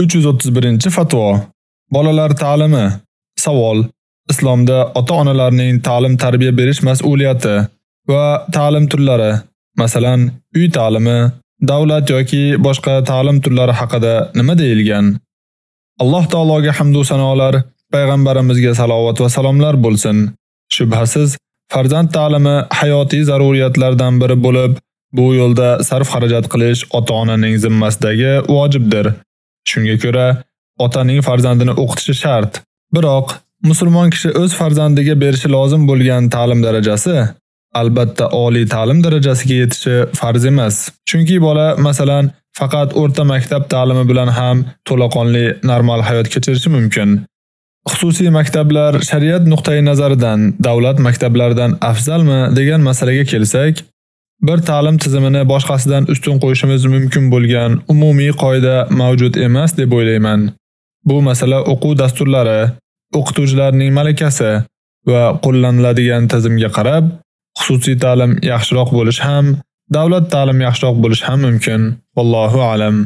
331-fatvo. Bolalar ta'limi. Savol: Islomda ota-onalarning ta'lim-tarbiya berish mas'uliyati va ta'lim turlari, masalan, uy ta'limi, davlat yoki boshqa ta'lim turlari haqida nima deyilgan? Alloh taologa hamd va sanolar, payg'ambarimizga salovat va salomlar bo'lsin. Shubhasiz, farzand ta'limi hayotiy zaruriyatlardan biri bo'lib, bu yo'lda sarf xarajat qilish ota-onaning zimmasidagi vojibdir. Shunga ko'ra, otaning farzandini o'qitishi shart. Biroq, musulmon kishi o'z farzandiga berishi lozim bo'lgan ta'lim darajasi albatta oliy ta'lim darajasiga yetishi farz emas. Chunki bola, masalan, faqat o'rta maktab ta'limi bilan ham to'laqonli normal hayot kechirishi mumkin. Xususiy maktablar shariat nuqtai nazaridan davlat maktablaridan afzalmi degan masalaga kelsak, bir ta'lim tizimini boshqasidan ustun qo'yishimiz mumkin bo'lgan umumiy qoida mavjud emas deb o'ylayman. Bu masala o'quv dasturlari, o'qituvchilarning malakasi va qo'llaniladigan tizimga qarab, xususiy ta'lim yaxshiroq bo'lish ham, davlat ta'lim yaxshiroq bo'lish ham mumkin. Vallohu alam.